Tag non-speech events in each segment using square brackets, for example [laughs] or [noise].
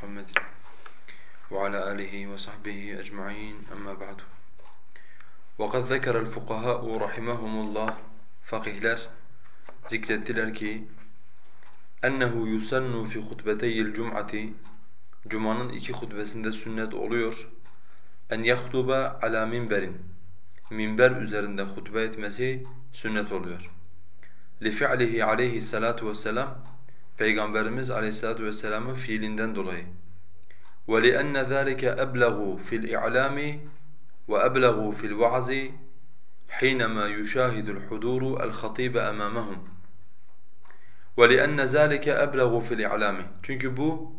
محمد وعلى آله وصحبه أجمعين أما بعد وقد ذكر الفقهاء رحمهم الله fakihler zikrettiler ki ennehu yusannu fi hutbeteyil cum'ati Cuma'nın iki hutbesinde sünnet oluyor. En yahtuba ala minberin minber üzerinde hutbe etmesi sünnet oluyor. Li fi'lihi aleyhi salatu vesselam Peygamberimiz aleyhissalatu vesselam'ın fiilinden dolayı. Ve li enne zâlike ebleğu fil i'lâmi ve ebleğu fil va'zi حينما يشاهد الحضور الخطيب أمامهم وَلِأَنَّ ذَٰلِكَ أَبْلَغُ فِي الْاِعْلَامِ Çünkü bu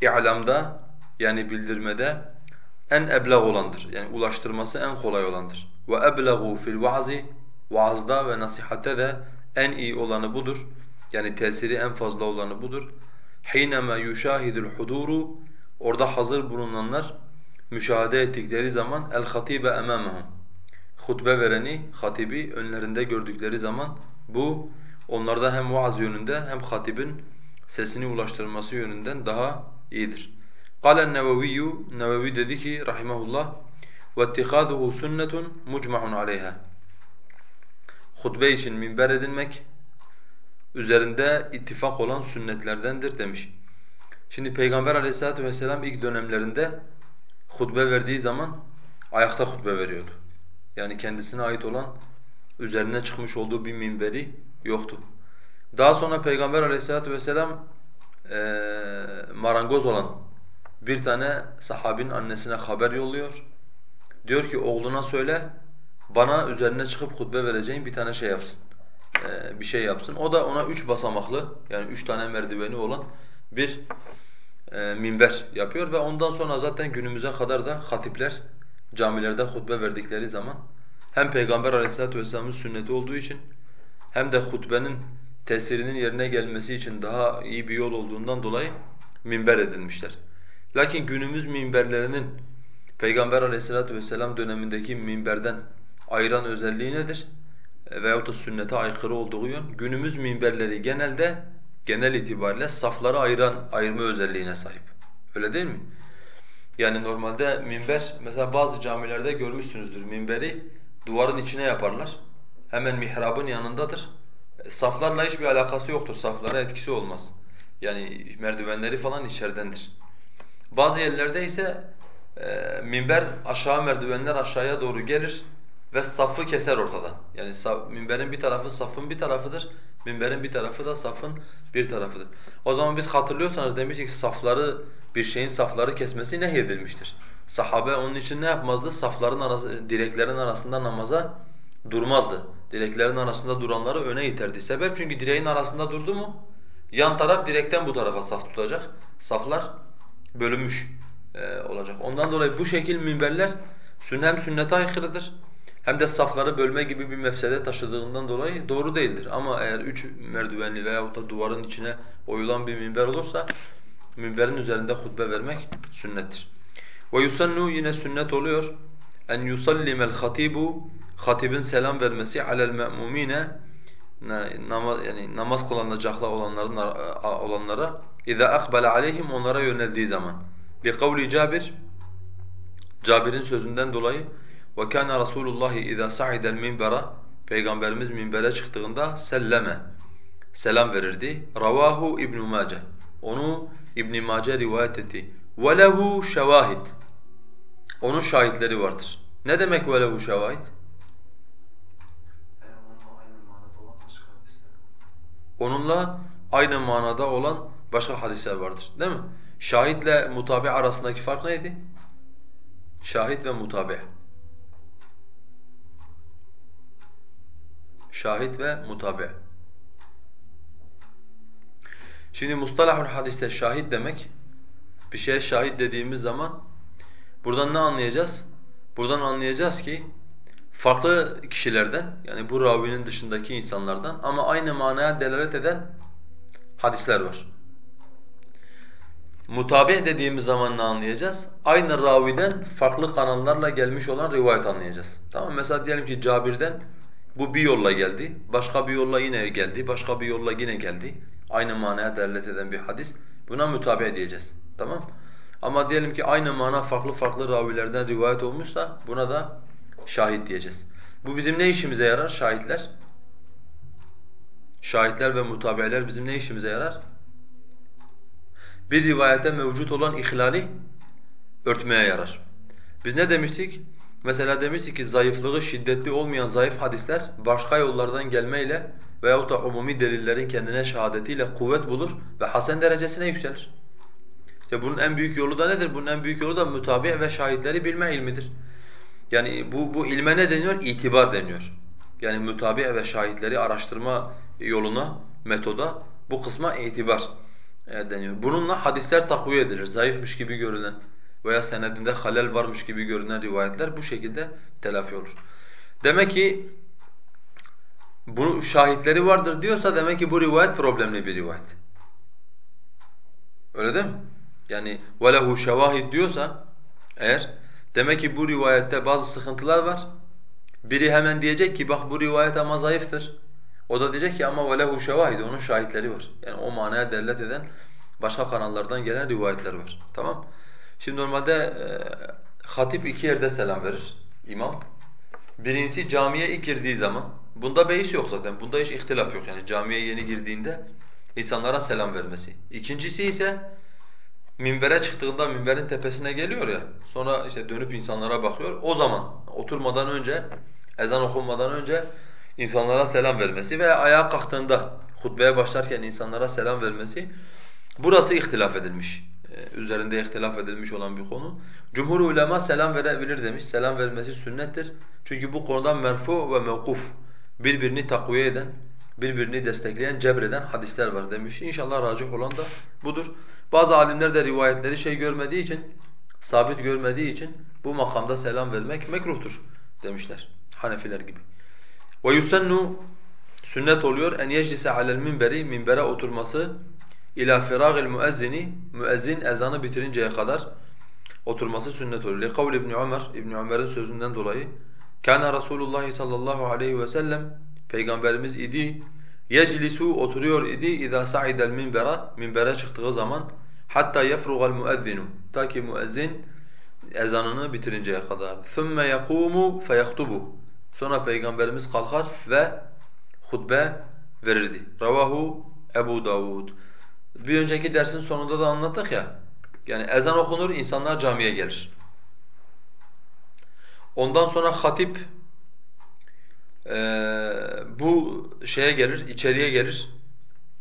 i'lamda yani bildirmede en ebleg olandır. Yani ulaştırması en kolay olandır. وَأَبْلَغُ فِي الْوَعْزِ Vaazda ve nasihatte de en iyi olanı budur. Yani tesiri en fazla olanı budur. حِينَمَا يُشَاهِدُ الْحُضُورُ Orada hazır bulunanlar müşahede ettikleri zaman el-hatibe emamehum. Hutbe vereni, hatibi önlerinde gördükleri zaman bu onlarda hem vaaz yönünde hem hatibin sesini ulaştırması yönünden daha iyidir. قال النووي Nevevi dedi ki rahimehullah وَاتِّخَاذُهُ سُنَّةٌ مُجْمَعٌ عَلَيْهَا Hutbe için minber edinmek üzerinde ittifak olan sünnetlerdendir demiş. Şimdi Peygamber aleyhissalatu vesselam ilk dönemlerinde hutbe verdiği zaman ayakta hutbe veriyordu. Yani kendisine ait olan üzerine çıkmış olduğu bir minberi yoktu. Daha sonra Peygamber aleyhissalatu vesselam e, marangoz olan bir tane sahabin annesine haber yolluyor. Diyor ki oğluna söyle bana üzerine çıkıp hutbe vereceğin bir tane şey yapsın. E, bir şey yapsın. O da ona üç basamaklı yani üç tane merdiveni olan bir e, minber yapıyor ve ondan sonra zaten günümüze kadar da hatipler camilerde hutbe verdikleri zaman hem Peygamber aleyhissalatu vesselamın sünneti olduğu için hem de hutbenin tesirinin yerine gelmesi için daha iyi bir yol olduğundan dolayı minber edilmişler. Lakin günümüz minberlerinin Peygamber aleyhissalatu vesselam dönemindeki minberden ayıran özelliği nedir? Veyahut da sünnete aykırı olduğu yön. Günümüz minberleri genelde genel itibariyle safları ayıran, ayırma özelliğine sahip. Öyle değil mi? Yani normalde minber, mesela bazı camilerde görmüşsünüzdür minberi duvarın içine yaparlar. Hemen mihrabın yanındadır. E, saflarla hiçbir alakası yoktur, saflara etkisi olmaz. Yani merdivenleri falan içeridendir. Bazı yerlerde ise e, minber aşağı merdivenler aşağıya doğru gelir ve safı keser ortadan. Yani minberin bir tarafı safın bir tarafıdır, minberin bir tarafı da safın bir tarafıdır. O zaman biz hatırlıyorsanız demiştik safları bir şeyin safları kesmesi nehyedilmiştir. Sahabe onun için ne yapmazdı? Safların arası, direklerin arasında namaza durmazdı. Direklerin arasında duranları öne iterdi. Sebep çünkü direğin arasında durdu mu yan taraf direkten bu tarafa saf tutacak. Saflar bölünmüş e, olacak. Ondan dolayı bu şekil minberler hem sünnete aykırıdır hem de safları bölme gibi bir mefsede taşıdığından dolayı doğru değildir. Ama eğer üç merdivenli veyahut da duvarın içine oyulan bir minber olursa minberin üzerinde hutbe vermek sünnettir. Ve yusannu yine sünnet oluyor. En yusallimel hatibu hatibin selam vermesi alel me'mumine namaz yani namaz kılınacaklar olanların olanlara iza akbala aleyhim onlara yöneldiği zaman. Bi kavli Cabir Cabir'in sözünden dolayı ve kana Rasulullah iza sa'idel minbera Peygamberimiz minbere çıktığında selleme selam verirdi. Ravahu İbn Mace. Onu İbn Mace rivayet etti. Ve lehu şevahid. Onun şahitleri vardır. Ne demek ve lehu şevahid? Onunla aynı manada olan başka hadisler vardır. Değil mi? Şahitle mutabi arasındaki fark neydi? Şahit ve mutabi. Şahit ve mutabi. Şimdi mustalahul hadiste şahit demek, bir şeye şahit dediğimiz zaman buradan ne anlayacağız? Buradan anlayacağız ki farklı kişilerden yani bu ravinin dışındaki insanlardan ama aynı manaya delalet eden hadisler var. Mutabih dediğimiz zaman ne anlayacağız? Aynı raviden farklı kanallarla gelmiş olan rivayet anlayacağız. Tamam Mesela diyelim ki Cabir'den bu bir yolla geldi, başka bir yolla yine geldi, başka bir yolla yine geldi. Aynı manaya delalet eden bir hadis. Buna mütabi diyeceğiz. Tamam Ama diyelim ki aynı mana farklı farklı ravilerden rivayet olmuşsa buna da şahit diyeceğiz. Bu bizim ne işimize yarar şahitler? Şahitler ve mutabi'ler bizim ne işimize yarar? Bir rivayete mevcut olan ihlali örtmeye yarar. Biz ne demiştik? Mesela demiştik ki zayıflığı şiddetli olmayan zayıf hadisler başka yollardan gelmeyle veyahut da umumi delillerin kendine şehadetiyle kuvvet bulur ve hasen derecesine yükselir. İşte bunun en büyük yolu da nedir? Bunun en büyük yolu da mütabi ve şahitleri bilme ilmidir. Yani bu, bu ilme ne deniyor? İtibar deniyor. Yani mütabi ve şahitleri araştırma yoluna, metoda bu kısma itibar e, deniyor. Bununla hadisler takviye edilir. Zayıfmış gibi görülen veya senedinde halel varmış gibi görünen rivayetler bu şekilde telafi olur. Demek ki bu şahitleri vardır diyorsa demek ki bu rivayet problemli bir rivayet. Öyle değil mi? Yani وَلَهُ شَوَاهِدْ diyorsa eğer demek ki bu rivayette bazı sıkıntılar var. Biri hemen diyecek ki bak bu rivayet ama zayıftır. O da diyecek ki ama وَلَهُ شَوَاهِدْ onun şahitleri var. Yani o manaya delalet eden başka kanallardan gelen rivayetler var. Tamam Şimdi normalde e, hatip iki yerde selam verir imam. Birincisi camiye ilk girdiği zaman. Bunda beis yok zaten. Bunda hiç ihtilaf yok yani camiye yeni girdiğinde insanlara selam vermesi. İkincisi ise minbere çıktığında minberin tepesine geliyor ya. Sonra işte dönüp insanlara bakıyor. O zaman oturmadan önce ezan okunmadan önce insanlara selam vermesi veya ayağa kalktığında hutbeye başlarken insanlara selam vermesi burası ihtilaf edilmiş. Ee, üzerinde ihtilaf edilmiş olan bir konu. Cumhur ulema selam verebilir demiş. Selam vermesi sünnettir. Çünkü bu konudan merfu ve mevkuf birbirini takviye eden, birbirini destekleyen, cebreden hadisler var demiş. İnşallah racih olan da budur. Bazı alimler de rivayetleri şey görmediği için, sabit görmediği için bu makamda selam vermek mekruhtur demişler. Hanefiler gibi. Ve sünnet oluyor en yeclise alel minberi minbere oturması ila firagil müezzini müezzin ezanı bitirinceye kadar oturması sünnet olur. Li kavli İbn Ömer İbn Ömer'in sözünden dolayı kana Rasulullah sallallahu aleyhi ve sellem peygamberimiz idi yeclisu oturuyor idi iza sa'idel minbera minbere çıktığı zaman hatta yefrugal müezzinu ta ki müezzin ezanını bitirinceye kadar. Thumma yaqumu feyahtubu. Sonra peygamberimiz kalkar ve hutbe verirdi. Ravahu Ebu Davud. Bir önceki dersin sonunda da anlattık ya. Yani ezan okunur, insanlar camiye gelir. Ondan sonra hatip e, bu şeye gelir, içeriye gelir.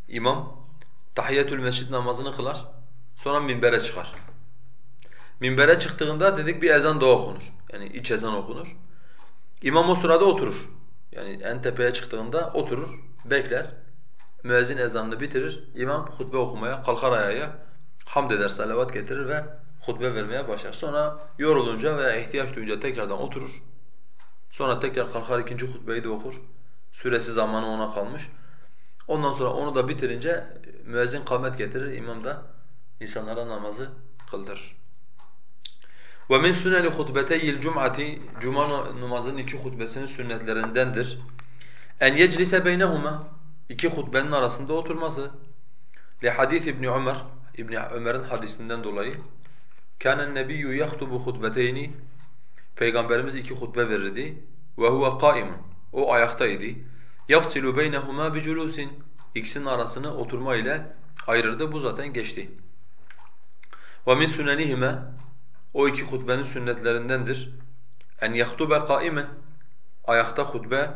İmam tahiyyetül mescid namazını kılar. Sonra minbere çıkar. Minbere çıktığında dedik bir ezan daha okunur. Yani iç ezan okunur. İmam o sırada oturur. Yani en tepeye çıktığında oturur, bekler Müezzin ezanını bitirir. İmam hutbe okumaya kalkar ayağa. Hamd eder, salavat getirir ve hutbe vermeye başlar. Sonra yorulunca veya ihtiyaç duyunca tekrardan oturur. Sonra tekrar kalkar ikinci hutbeyi de okur. Süresi zamanı ona kalmış. Ondan sonra onu da bitirince müezzin kâmet getirir, imam da insanlara namazı kıldırır. وَمِنْ سُنَنِ خُطْبَتَيِ الْجُمْعَةِ Cuma namazının iki hutbesinin sünnetlerindendir. En yeclise beynehuma iki hutbenin arasında oturması. Li hadis İbn Ömer İbn Ömer'in hadisinden dolayı kana nebiyyu yahtubu hutbeteyni Peygamberimiz iki hutbe verirdi ve huve kaimun. O ayaktaydı. Yafsilu beynehuma bi culusin. İkisinin arasını oturma ile ayırırdı. Bu zaten geçti. Ve min sunenihime o iki hutbenin sünnetlerindendir. En yahtube kaimen ayakta hutbe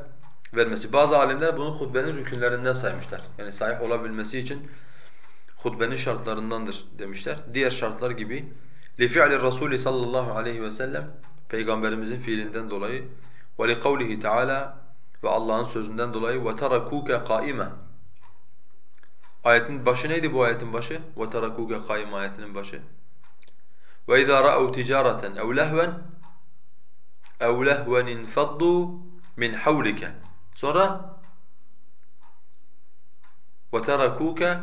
vermesi. Bazı alimler bunu hutbenin rükünlerinden saymışlar. Yani sahih olabilmesi için hutbenin şartlarındandır demişler. Diğer şartlar gibi لِفِعْلِ الرَّسُولِ sallallahu aleyhi ve sellem Peygamberimizin fiilinden dolayı وَلِقَوْلِهِ Teala ve Allah'ın sözünden dolayı وَتَرَكُوكَ قَائِمًا Ayetin başı neydi bu ayetin başı? وَتَرَكُوكَ قَائِمًا ayetinin başı. وَإِذَا رَأَوْا تِجَارَةً اَوْ لَهْوًا اَوْ لَهْوًا انْفَضُّوا مِنْ حَوْلِكَ Sonra وَتَرَكُوكَ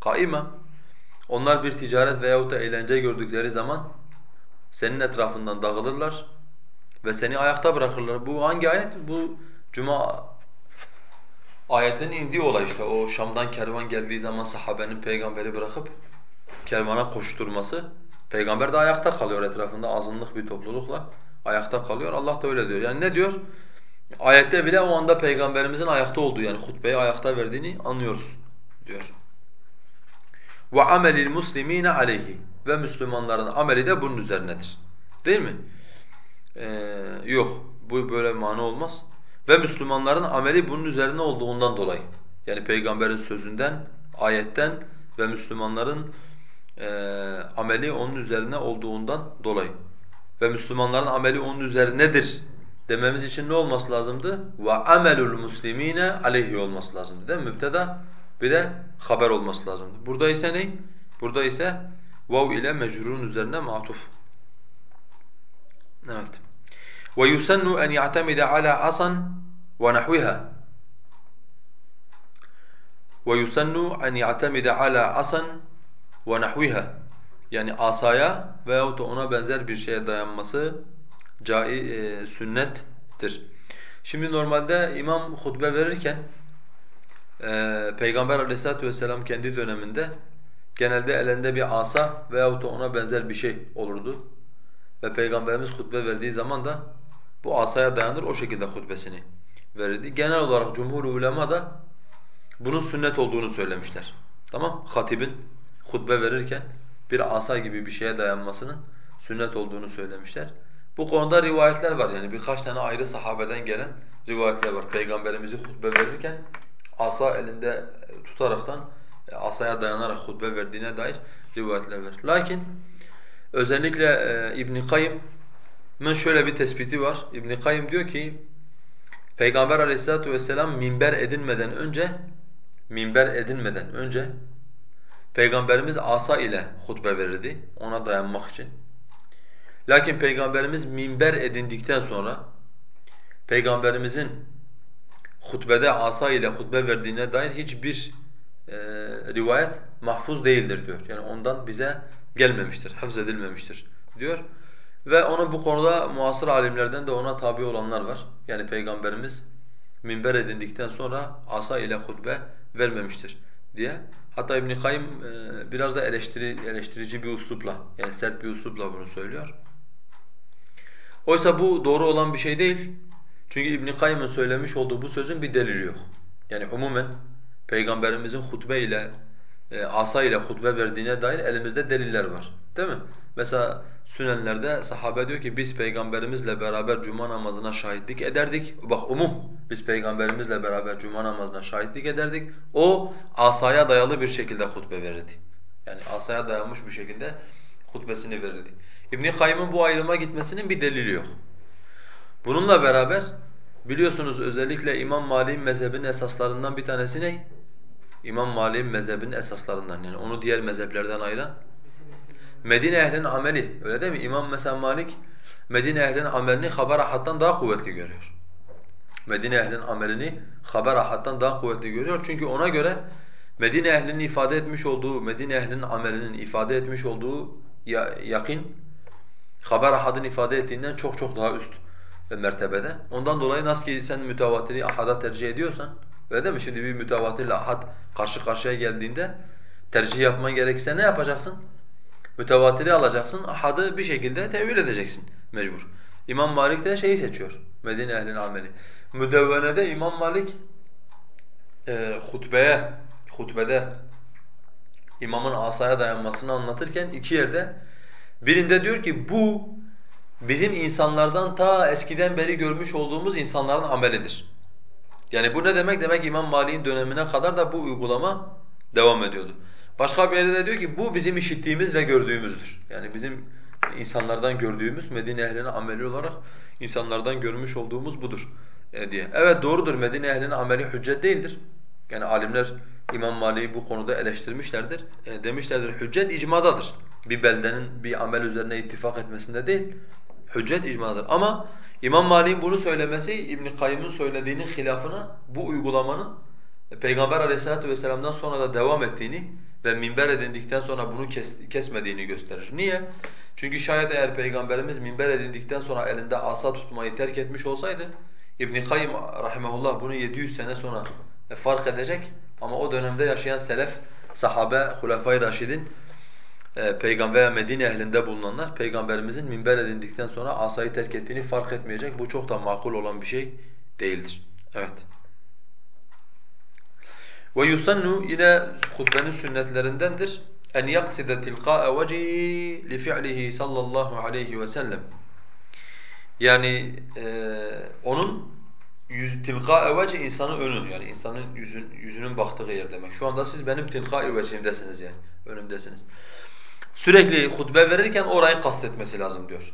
قَائِمًا Onlar bir ticaret veyahut da eğlence gördükleri zaman senin etrafından dağılırlar ve seni ayakta bırakırlar. Bu hangi ayet? Bu Cuma ayetin indiği olay işte. O Şam'dan kervan geldiği zaman sahabenin peygamberi bırakıp kervana koşturması. Peygamber de ayakta kalıyor etrafında azınlık bir toplulukla ayakta kalıyor. Allah da öyle diyor. Yani ne diyor? Ayette bile o anda peygamberimizin ayakta olduğu yani hutbeyi ayakta verdiğini anlıyoruz diyor. Ve amelil muslimine aleyhi ve Müslümanların ameli de bunun üzerinedir. Değil mi? Ee, yok. Bu böyle mana olmaz. Ve Müslümanların ameli bunun üzerine olduğundan dolayı. Yani peygamberin sözünden, ayetten ve Müslümanların e, ameli onun üzerine olduğundan dolayı. Ve Müslümanların ameli onun üzerinedir dememiz için ne olması lazımdı? Ve amelul muslimine aleyhi olması lazımdı değil mi? Mübteda bir de haber olması lazımdı. Burada ise ne? Burada ise vav ile mecrurun üzerine matuf. Evet. Ve yusannu en ya'temide ala asan ve nahviha. Ve yusannu en ya'temide ala asan ve nahviha. Yani asaya veyahut da ona benzer bir şeye dayanması cai e, sünnettir. Şimdi normalde imam hutbe verirken e, Peygamber aleyhissalatu vesselam kendi döneminde genelde elinde bir asa veyahut da ona benzer bir şey olurdu. Ve Peygamberimiz hutbe verdiği zaman da bu asaya dayanır o şekilde hutbesini verirdi. Genel olarak cumhur ulema da bunun sünnet olduğunu söylemişler. Tamam? Hatibin hutbe verirken bir asa gibi bir şeye dayanmasının sünnet olduğunu söylemişler. Bu konuda rivayetler var yani birkaç tane ayrı sahabeden gelen rivayetler var. Peygamberimizi hutbe verirken asa elinde tutaraktan e, asaya dayanarak hutbe verdiğine dair rivayetler var. Lakin özellikle e, İbn Kayyım'ın şöyle bir tespiti var. İbn Kayyım diyor ki Peygamber Aleyhissalatu vesselam minber edinmeden önce minber edinmeden önce Peygamberimiz asa ile hutbe verirdi ona dayanmak için. Lakin Peygamberimiz minber edindikten sonra Peygamberimizin hutbede asa ile hutbe verdiğine dair hiçbir e, rivayet mahfuz değildir diyor. Yani ondan bize gelmemiştir, hafız edilmemiştir diyor. Ve onun bu konuda muasır alimlerden de ona tabi olanlar var. Yani Peygamberimiz minber edindikten sonra asa ile hutbe vermemiştir diye. Hatta İbn Kayyım e, biraz da eleştiri, eleştirici bir uslupla yani sert bir uslupla bunu söylüyor. Oysa bu doğru olan bir şey değil. Çünkü İbn Kayyım'ın söylemiş olduğu bu sözün bir delili yok. Yani umumen peygamberimizin hutbe ile e, asa ile hutbe verdiğine dair elimizde deliller var. Değil mi? Mesela Sünenlerde sahabe diyor ki biz peygamberimizle beraber cuma namazına şahitlik ederdik. Bak umum biz peygamberimizle beraber cuma namazına şahitlik ederdik. O asaya dayalı bir şekilde hutbe verirdi. Yani asaya dayanmış bir şekilde hutbesini verirdi. İbn Kayyım'ın bu ayrıma gitmesinin bir delili yok. Bununla beraber biliyorsunuz özellikle İmam Malik'in mezhebinin esaslarından bir tanesi ne? İmam Malik'in mezhebinin esaslarından yani onu diğer mezheplerden ayıran Medine ehlinin ameli öyle değil mi? İmam mesela Malik Medine ehlinin amelini haber ahattan daha kuvvetli görüyor. Medine ehlinin amelini haber ahattan daha kuvvetli görüyor. Çünkü ona göre Medine ehlinin ifade etmiş olduğu, Medine ehlinin amelinin ifade etmiş olduğu yakin haber ahadın ifade ettiğinden çok çok daha üst mertebede. Ondan dolayı nasıl ki sen mütevatiri ahada tercih ediyorsan, öyle değil mi? Şimdi bir mütevatirle ahad karşı karşıya geldiğinde tercih yapman gerekirse ne yapacaksın? Mütevatiri alacaksın, ahadı bir şekilde tevil edeceksin mecbur. İmam Malik de şeyi seçiyor, Medine ehlinin ameli. Müdevvenede İmam Malik e, hutbeye, hutbede imamın asaya dayanmasını anlatırken iki yerde birinde diyor ki bu bizim insanlardan ta eskiden beri görmüş olduğumuz insanların amelidir. Yani bu ne demek? Demek İmam Malik'in dönemine kadar da bu uygulama devam ediyordu. Başka bir yerde de diyor ki bu bizim işittiğimiz ve gördüğümüzdür. Yani bizim insanlardan gördüğümüz Medine ehlinin ameli olarak insanlardan görmüş olduğumuz budur e, diye. Evet doğrudur Medine ehlinin ameli hüccet değildir. Yani alimler İmam Malik'i bu konuda eleştirmişlerdir. E, demişlerdir hüccet icmadadır. Bir beldenin bir amel üzerine ittifak etmesinde değil. Hüccet icmadadır. Ama İmam Malik'in bunu söylemesi İbn Kayyım'ın söylediğinin hilafına bu uygulamanın Peygamber Aleyhisselatü vesselam'dan sonra da devam ettiğini ve minber edindikten sonra bunu kes, kesmediğini gösterir. Niye? Çünkü şayet eğer Peygamberimiz minber edindikten sonra elinde asa tutmayı terk etmiş olsaydı İbn Kayyim rahimehullah bunu 700 sene sonra fark edecek ama o dönemde yaşayan selef, sahabe, hulefai raşidin e, peygamber Medine ehlinde bulunanlar peygamberimizin minber edindikten sonra asayı terk ettiğini fark etmeyecek. Bu çok da makul olan bir şey değildir. Evet. Ve yusannu yine hutbenin sünnetlerindendir. En yakside tilqa'a vecihi li fi'lihi sallallahu aleyhi ve sellem. Yani e, onun yüz tilqa veci insanın önü yani insanın yüzün yüzünün baktığı yer demek. Şu anda siz benim tilqa vecimdesiniz yani önümdesiniz. Sürekli hutbe verirken orayı kastetmesi lazım diyor.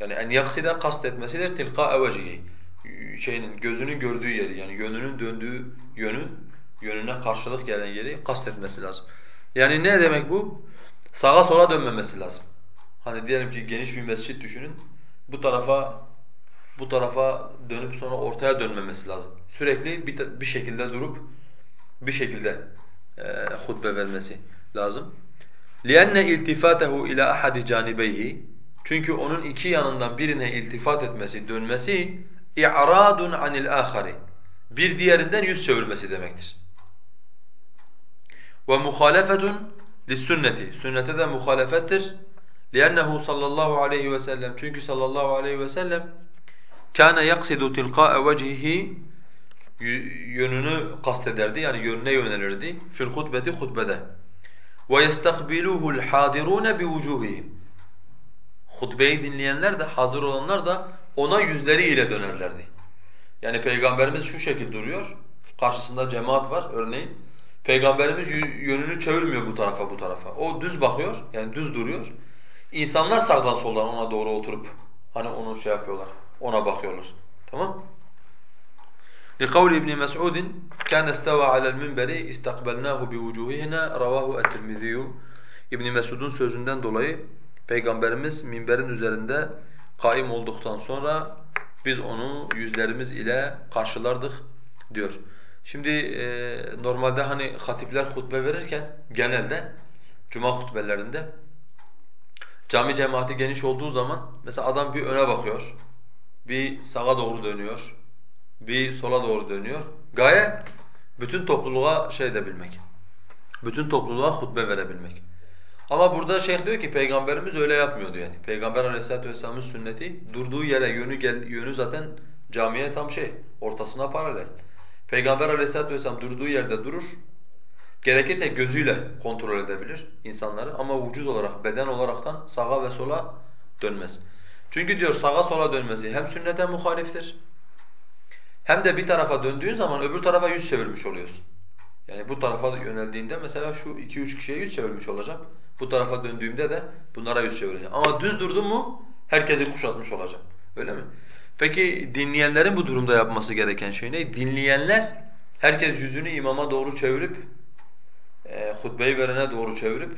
Yani en yakside kastetmesidir tilqa vecihi. Şeyinin gözünün gördüğü yeri yani yönünün döndüğü yönü yönüne karşılık gelen yeri kastetmesi lazım. Yani ne demek bu? Sağa sola dönmemesi lazım. Hani diyelim ki geniş bir mescit düşünün. Bu tarafa bu tarafa dönüp sonra ortaya dönmemesi lazım. Sürekli bir, bir şekilde durup bir şekilde e, hutbe vermesi lazım. لِأَنَّ اِلْتِفَاتَهُ اِلَى اَحَدِ جَانِبَيْهِ Çünkü onun iki yanından birine iltifat etmesi, dönmesi اِعْرَادٌ عَنِ الْآخَرِ Bir diğerinden yüz çevirmesi demektir. وَمُخَالَفَةٌ لِلسُنَّةِ Sünnete de muhalefettir. لِأَنَّهُ sallallahu aleyhi ve sellem Çünkü sallallahu aleyhi ve sellem كَانَ يَقْصِدُ تِلْقَاءَ وَجْهِهِ Yönünü kastederdi yani yönüne yönelirdi. Fil hutbeti hutbede. وَيَسْتَقْبِلُوهُ الْحَاضِرُونَ بِوُجُوهِهِمْ Hutbeyi dinleyenler de, hazır olanlar da ona yüzleriyle dönerlerdi. Yani Peygamberimiz şu şekilde duruyor, karşısında cemaat var örneğin. Peygamberimiz yönünü çevirmiyor bu tarafa bu tarafa. O düz bakıyor, yani düz duruyor. İnsanlar sağdan soldan ona doğru oturup hani onu şey yapıyorlar, ona bakıyorlar. Tamam? لقول ابن مسعود كان استوى على المنبر استقبلناه بوجوهنا رواه الترمذي İbn Mesud'un sözünden dolayı Peygamberimiz minberin üzerinde kaim olduktan sonra biz onu yüzlerimiz ile karşılardık diyor. Şimdi e, normalde hani hatipler hutbe verirken genelde cuma hutbelerinde cami cemaati geniş olduğu zaman mesela adam bir öne bakıyor, bir sağa doğru dönüyor, bir sola doğru dönüyor. Gaye bütün topluluğa şey edebilmek. Bütün topluluğa hutbe verebilmek. Ama burada şeyh diyor ki peygamberimiz öyle yapmıyordu yani. Peygamber Aleyhisselatü vesselam'ın sünneti durduğu yere yönü gel, yönü zaten camiye tam şey ortasına paralel. Peygamber Aleyhisselatü vesselam durduğu yerde durur. Gerekirse gözüyle kontrol edebilir insanları ama vücut olarak, beden olaraktan sağa ve sola dönmez. Çünkü diyor sağa sola dönmesi hem sünnete muhaliftir hem de bir tarafa döndüğün zaman öbür tarafa yüz çevirmiş oluyorsun. Yani bu tarafa yöneldiğinde mesela şu iki üç kişiye yüz çevirmiş olacağım. Bu tarafa döndüğümde de bunlara yüz çevireceğim. Ama düz durdum mu herkesi kuşatmış olacağım. Öyle mi? Peki dinleyenlerin bu durumda yapması gereken şey ne? Dinleyenler herkes yüzünü imama doğru çevirip e, hutbeyi verene doğru çevirip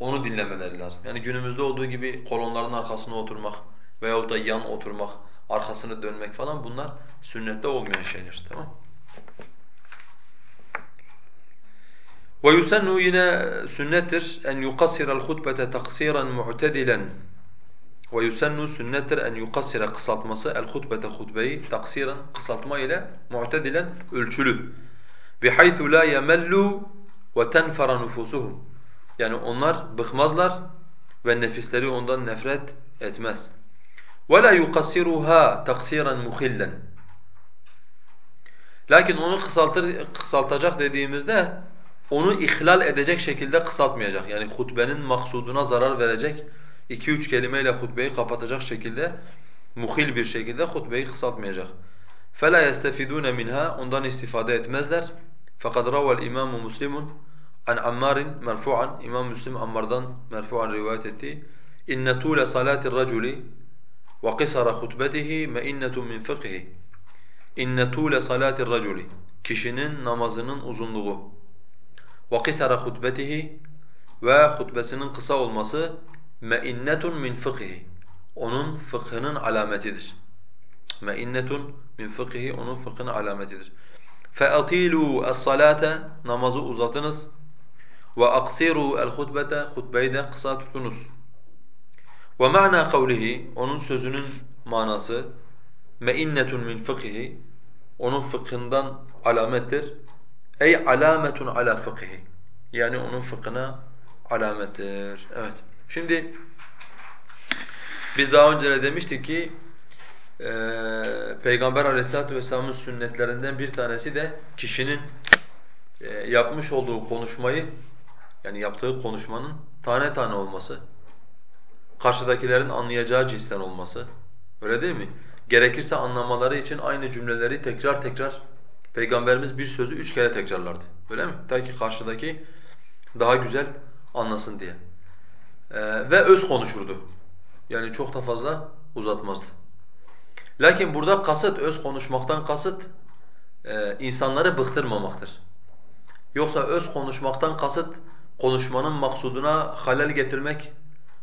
onu dinlemeleri lazım. Yani günümüzde olduğu gibi kolonların arkasına oturmak veyahut da yan oturmak arkasını dönmek falan bunlar sünnette olmayan şeyler. Tamam Ve yusennu yine sünnettir en yukassira el-hutbete taksiran mu'tedilen ve yusennu sünnettir en yukassira kısaltması el-hutbete hutbeyi taksiran kısaltma ile mu'tedilen ölçülü. Bihaythu la yemellu ve tenfara nufusuhum. Yani onlar bıkmazlar ve nefisleri ondan nefret etmez وَلَا يُقَصِّرُهَا تَقْصِيرًا مُخِلًّا Lakin onu kısaltır, kısaltacak dediğimizde onu ihlal edecek şekilde kısaltmayacak. Yani hutbenin maksuduna zarar verecek iki üç kelimeyle hutbeyi kapatacak şekilde muhil bir şekilde hutbeyi kısaltmayacak. فَلَا يَسْتَفِدُونَ minha Ondan istifade etmezler. فَقَدْ رَوَى الْاِمَامُ مُسْلِمٌ an Ammar'in merfu'an İmam Müslim Ammar'dan merfu'an rivayet etti. İnne tule salatir raculi وَقِسَرَ خُطْبَتِهِ مَئِنَّةٌ مِنْ فِقْهِ اِنَّ طُولَ صَلَاةِ الرَّجُلِ Kişinin namazının uzunluğu. وَقِسَرَ خُطْبَتِهِ Ve hutbesinin kısa olması مَئِنَّةٌ مِنْ فِقْهِ Onun fıkhının alametidir. مَئِنَّةٌ min fıkhi onun fıkhının alametidir. فَأَطِيلُوا الصَّلَاةَ Namazı uzatınız. وَأَقْصِرُوا الْخُطْبَةَ Hutbeyi de kısa tutunuz. Ve ma'na kavlihi onun sözünün manası me'innetun min fıkhihi onun fıkhından alamettir. Ey alametun ala fıkhihi. Yani onun fıkhına alamettir. Evet. Şimdi biz daha önce de demiştik ki e, Peygamber Aleyhisselatü vesselam'ın sünnetlerinden bir tanesi de kişinin e, yapmış olduğu konuşmayı yani yaptığı konuşmanın tane tane olması, karşıdakilerin anlayacağı cinsten olması. Öyle değil mi? Gerekirse anlamaları için aynı cümleleri tekrar tekrar Peygamberimiz bir sözü üç kere tekrarlardı. Öyle mi? Ta ki karşıdaki daha güzel anlasın diye. Ee, ve öz konuşurdu. Yani çok da fazla uzatmazdı. Lakin burada kasıt, öz konuşmaktan kasıt e, insanları bıktırmamaktır. Yoksa öz konuşmaktan kasıt konuşmanın maksuduna halel getirmek,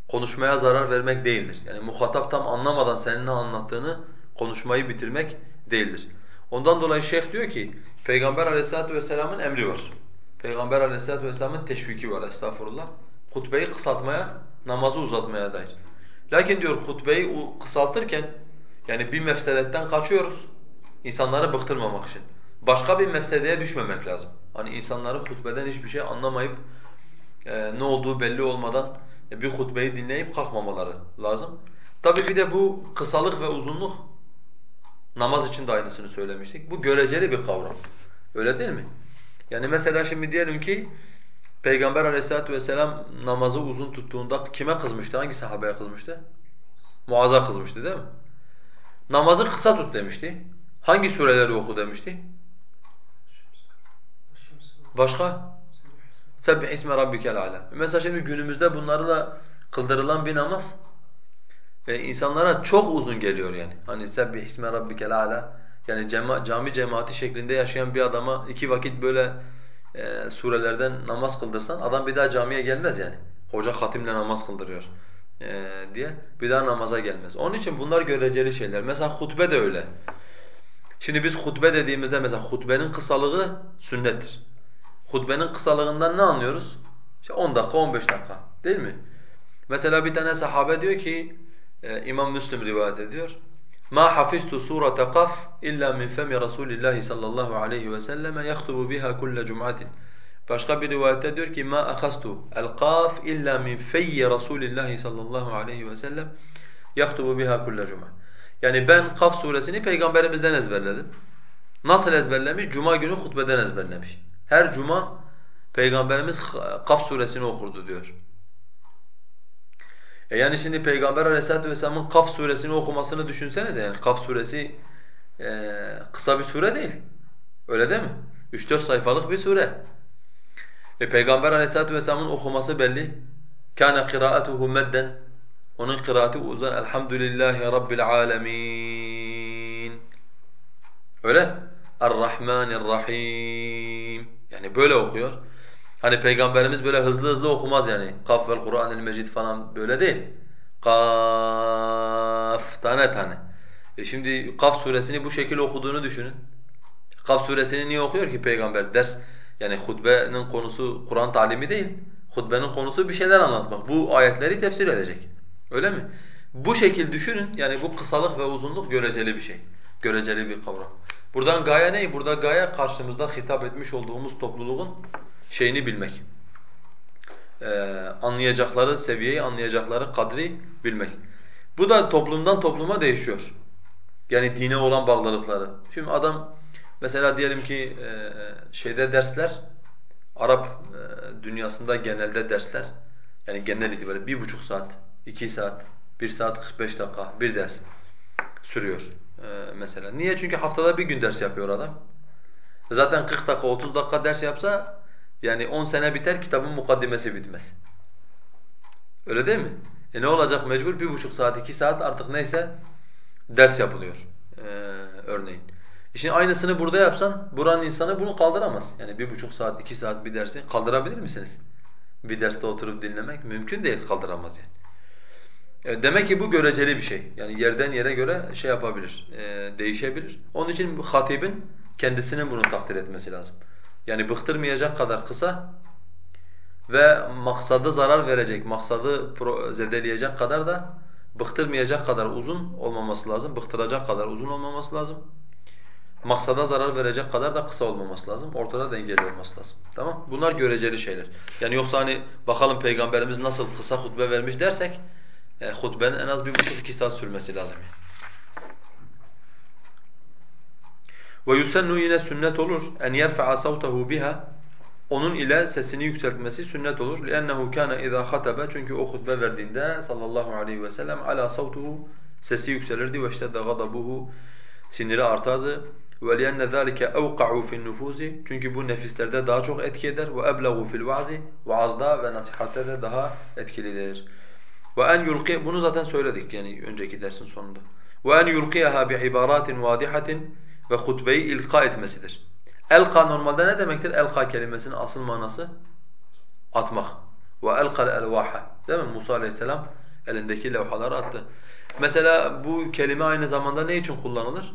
konuşmaya zarar vermek değildir. Yani muhatap tam anlamadan senin ne anlattığını konuşmayı bitirmek değildir. Ondan dolayı şeyh diyor ki Peygamber Aleyhisselatü vesselam'ın emri var. Peygamber Aleyhisselatü vesselam'ın teşviki var estağfurullah. Hutbeyi kısaltmaya, namazı uzatmaya dair. Lakin diyor hutbeyi kısaltırken yani bir mefseletten kaçıyoruz. İnsanları bıktırmamak için. Başka bir mefsedeye düşmemek lazım. Hani insanları hutbeden hiçbir şey anlamayıp e, ne olduğu belli olmadan bir hutbeyi dinleyip kalkmamaları lazım. Tabi bir de bu kısalık ve uzunluk namaz için de aynısını söylemiştik. Bu göreceli bir kavram. Öyle değil mi? Yani mesela şimdi diyelim ki Peygamber aleyhissalatu vesselam namazı uzun tuttuğunda kime kızmıştı? Hangi sahabeye kızmıştı? Muaz'a kızmıştı değil mi? Namazı kısa tut demişti. Hangi sureleri oku demişti? Başka? Sebbih isme rabbikel ala. Mesela şimdi günümüzde bunlarla kıldırılan bir namaz e, insanlara çok uzun geliyor yani. Hani sebbih isme rabbikel ala. Yani cema, cami cemaati şeklinde yaşayan bir adama iki vakit böyle e, surelerden namaz kıldırsan adam bir daha camiye gelmez yani. Hoca hatimle namaz kıldırıyor e, diye bir daha namaza gelmez. Onun için bunlar göreceli şeyler. Mesela hutbe de öyle. Şimdi biz hutbe dediğimizde mesela hutbenin kısalığı sünnettir. Hutbenin kısalığından ne anlıyoruz? İşte 10 dakika, 15 dakika değil mi? Mesela bir tane sahabe diyor ki, e, İmam Müslim rivayet ediyor. Ma hafiztu surata Qaf illa min femi Rasulillah sallallahu aleyhi ve selleme yahtubu biha kulle cum'atin. Başka bir rivayette diyor ki ma akhastu el-Qaf illa min feyyi Rasulillah sallallahu aleyhi ve sellem yahtubu biha kulle cum'a. Yani ben Kaf suresini peygamberimizden ezberledim. Nasıl ezberlemiş? Cuma günü hutbeden ezberlemiş. Her cuma Peygamberimiz Kaf suresini okurdu diyor. E yani şimdi Peygamber Aleyhisselatü Vesselam'ın Kaf suresini okumasını düşünsenize yani Kaf suresi e, kısa bir sure değil. Öyle değil mi? 3-4 sayfalık bir sure. E Peygamber Aleyhisselatü Vesselam'ın okuması belli. Kana kıraatuhu medden. Onun kıraati uzun. Elhamdülillahi Rabbil alemin. Öyle. Er-Rahmanir-Rahim. Yani böyle okuyor. Hani Peygamberimiz böyle hızlı hızlı okumaz yani. Kaf vel Kur'anil Mecid falan böyle değil. Kaf tane tane. E şimdi Kaf suresini bu şekilde okuduğunu düşünün. Kaf suresini niye okuyor ki peygamber? Ders yani hutbenin konusu Kur'an talimi değil. Hutbenin konusu bir şeyler anlatmak. Bu ayetleri tefsir edecek. Öyle mi? Bu şekil düşünün. Yani bu kısalık ve uzunluk göreceli bir şey. Göreceli bir kavram. Buradan gaye ne? Burada gaye karşımızda hitap etmiş olduğumuz topluluğun şeyini bilmek. Ee, anlayacakları seviyeyi, anlayacakları kadri bilmek. Bu da toplumdan topluma değişiyor. Yani dine olan bağlılıkları. Şimdi adam mesela diyelim ki e, şeyde dersler, Arap e, dünyasında genelde dersler, yani genel itibariyle bir buçuk saat, iki saat, bir saat 45 dakika bir ders sürüyor mesela. Niye? Çünkü haftada bir gün ders yapıyor adam. Zaten 40 dakika, 30 dakika ders yapsa yani 10 sene biter kitabın mukaddimesi bitmez. Öyle değil mi? E ne olacak mecbur? Bir buçuk saat, iki saat artık neyse ders yapılıyor ee, örneğin. E şimdi aynısını burada yapsan buranın insanı bunu kaldıramaz. Yani bir buçuk saat, iki saat bir dersi kaldırabilir misiniz? Bir derste oturup dinlemek mümkün değil, kaldıramaz yani. E demek ki bu göreceli bir şey. Yani yerden yere göre şey yapabilir, e, değişebilir. Onun için hatibin kendisinin bunu takdir etmesi lazım. Yani bıktırmayacak kadar kısa ve maksadı zarar verecek, maksadı zedeleyecek kadar da bıktırmayacak kadar uzun olmaması lazım. Bıktıracak kadar uzun olmaması lazım. maksada zarar verecek kadar da kısa olmaması lazım. Ortada dengeli olması lazım. Tamam? Bunlar göreceli şeyler. Yani yoksa hani bakalım peygamberimiz nasıl kısa hutbe vermiş dersek e, hutbenin en az bir buçuk iki saat sürmesi lazım. Ve yusennu yine sünnet olur en yerfa'a savtehu biha onun ile sesini yükseltmesi sünnet olur. لِأَنَّهُ كَانَ اِذَا خَتَبَ Çünkü o hutbe verdiğinde sallallahu aleyhi ve sellem ala savtuhu sesi yükselirdi ve işte gadabuhu siniri artardı. وَلِيَنَّ ذَٰلِكَ اَوْقَعُوا فِي النُّفُوزِ Çünkü bu nefislerde daha çok etki eder. وَأَبْلَغُوا فِي الْوَعْزِ Vaazda ve nasihatte de daha etkilidir. Ve en yulqi bunu zaten söyledik yani önceki dersin sonunda. Ve en yulqiha bi ibaratin vadihatin ve hutbeyi ilka etmesidir. Elka normalde ne demektir? Elka kelimesinin asıl manası atmak. Ve elkal elvaha. Değil mi? Musa aleyhisselam elindeki levhaları attı. Mesela bu kelime aynı zamanda ne için kullanılır?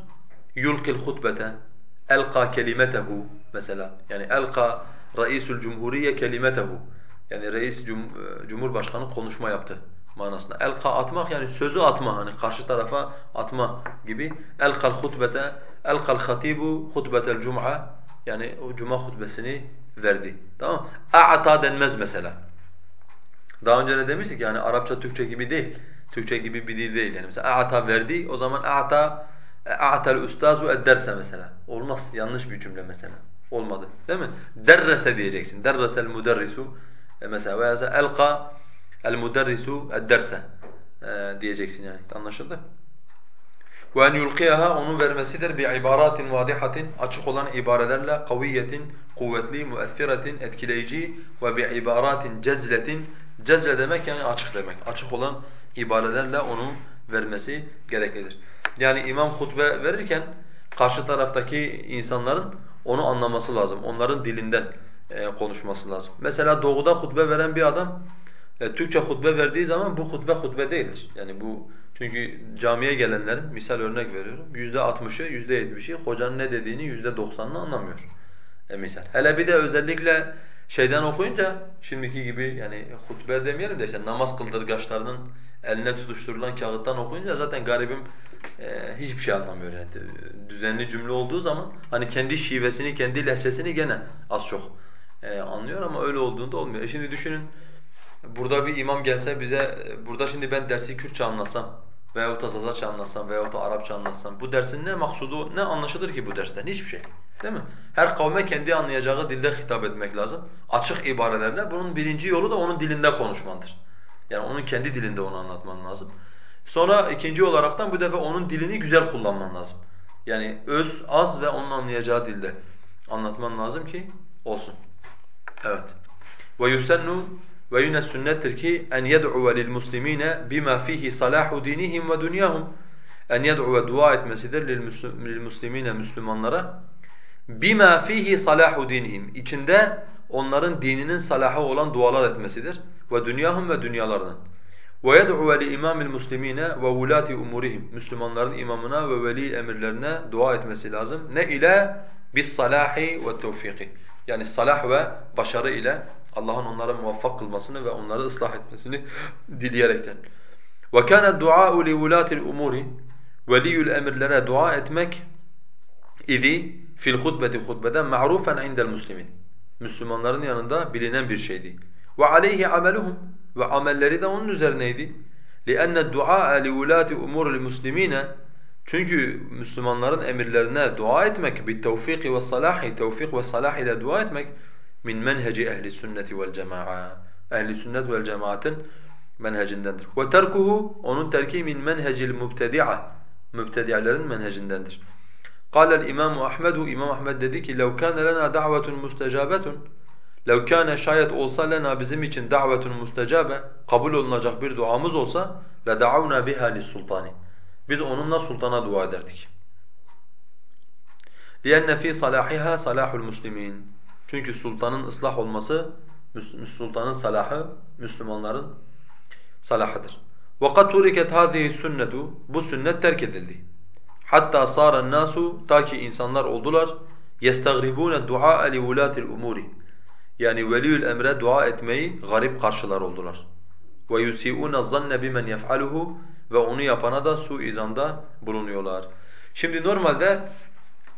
Yulkil hutbete, elka kelimetehu mesela. Yani elka reisul cumhuriye kelimetehu. Yani reis cum, e, cumhurbaşkanı konuşma yaptı manasında. Elka atmak yani sözü atma hani karşı tarafa atma gibi. Elkal hutbete, elkal hatibu hutbetel cum'a yani o cuma hutbesini verdi. Tamam A'ta denmez mesela. Daha önce ne demiştik yani Arapça Türkçe gibi değil. Türkçe gibi bir dil değil yani. Mesela a'ta verdi o zaman a'ta a'tal ustazu ederse mesela. Olmaz. Yanlış bir cümle mesela. Olmadı. Değil mi? Derrese diyeceksin. Derresel muderrisu e mesela veya elqa el muderrisu ederse e, diyeceksin yani. Anlaşıldı? Ve en yulqiyaha onun vermesidir bi ibaratin vadihatin açık olan ibarelerle kaviyetin kuvvetli müessiretin etkileyici ve bi ibaratin cezletin cezle demek yani açık demek. Açık olan ibarelerle onu vermesi gereklidir. Yani imam hutbe verirken karşı taraftaki insanların onu anlaması lazım. Onların dilinden e, konuşması lazım. Mesela doğuda hutbe veren bir adam e, Türkçe hutbe verdiği zaman bu hutbe hutbe değildir. Yani bu çünkü camiye gelenlerin misal örnek veriyorum yüzde altmışı, yüzde yetmişi hocanın ne dediğini yüzde doksanını anlamıyor. E misal. Hele bir de özellikle şeyden okuyunca şimdiki gibi yani hutbe demeyelim de işte namaz kıldırgaçlarının eline tutuşturulan kağıttan okuyunca zaten garibim e, hiçbir şey anlamıyor yani. Düzenli cümle olduğu zaman hani kendi şivesini, kendi lehçesini gene az çok e, anlıyor ama öyle olduğunda olmuyor. E şimdi düşünün burada bir imam gelse bize burada şimdi ben dersi Kürtçe anlatsam veyahut da Zazaça anlatsam veyahut da Arapça anlatsam bu dersin ne maksudu, ne anlaşılır ki bu dersten? Hiçbir şey. Değil mi? Her kavme kendi anlayacağı dilde hitap etmek lazım. Açık ibarelerle. Bunun birinci yolu da onun dilinde konuşmandır. Yani onun kendi dilinde onu anlatman lazım. Sonra ikinci olaraktan bu defa onun dilini güzel kullanman lazım. Yani öz, az ve onun anlayacağı dilde anlatman lazım ki olsun. Evet. Ve yusennu ve yine sünnettir ki en yed'u lil muslimine bima fihi salahu dinihim ve dunyahum. En yed'u dua etmesidir lil muslimine Müslümanlara bima fihi salahu dinihim. İçinde onların dininin salahı olan dualar etmesidir ve dünyahum ve dünyalarının. Ve yed'u li imamil muslimine ve ulati umurihim. Müslümanların imamına ve veli emirlerine dua etmesi lazım. Ne ile? Bis salahi ve tevfiki. Yani salah ve başarı ile Allah'ın onlara muvaffak kılmasını ve onları ıslah etmesini dileyerekten. Ve kana du'a li ulatil umuri veliyül emirlere dua etmek idi fil hutbeti hutbeden ma'rufen indel muslimin. Müslümanların yanında bilinen bir şeydi. Ve aleyhi ameluhum ve amelleri de onun üzerineydi. لِأَنَّ الدُّعَاءَ لِوُلَاتِ اُمُورِ الْمُسْلِم۪ينَ Çünkü Müslümanların emirlerine dua etmek, بِالتَّوْفِيقِ وَالصَّلَاحِ Tevfik ve salah ile dua etmek min menheci ehli sünneti vel cemaa. Ehli sünnet vel cemaatin menhecindendir. Ve terkuhu onun terki min menhecil mubtedi'a. Mübtedi'lerin menhecindendir. قال الإمام أحمد İmam Ahmed dedi ki لو كان لنا دعوة مستجابة لو كان şayet olsa lena bizim için davetun mustecabe kabul olunacak bir duamız olsa la da'avna biha sultani. Biz onunla sultana dua ederdik. لِأَنَّ فِي صَلَاحِهَا صَلَاحُ الْمُسْلِمِينَ Çünkü sultanın ıslah olması, sultanın salahı Müslümanların salahıdır. وَقَدْ تُرِكَتْ هَذِهِ السُنَّةُ Bu sünnet terk edildi. Hatta sâren nasu ta ki insanlar oldular yestagribûne du'a li vulatil umuri. Yani veliül emre dua etmeyi garip karşılar oldular. Ve yusi'ûne zanne bimen yef'aluhu ve onu yapana da suizanda bulunuyorlar. Şimdi normalde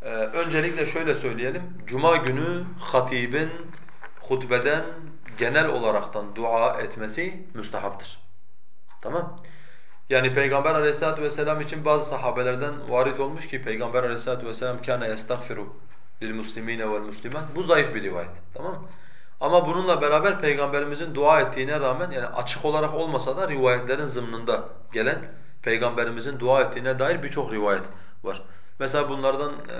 ee, öncelikle şöyle söyleyelim. Cuma günü hatibin hutbeden genel olaraktan dua etmesi müstehaptır. Tamam? Yani Peygamber aleyhissalatu vesselam için bazı sahabelerden varit olmuş ki Peygamber aleyhissalatu vesselam kâne yestagfiru lil muslimine vel muslimat. Bu zayıf bir rivayet. Tamam Ama bununla beraber Peygamberimizin dua ettiğine rağmen yani açık olarak olmasa da rivayetlerin zımnında gelen Peygamberimizin dua ettiğine dair birçok rivayet var. Mesela bunlardan e,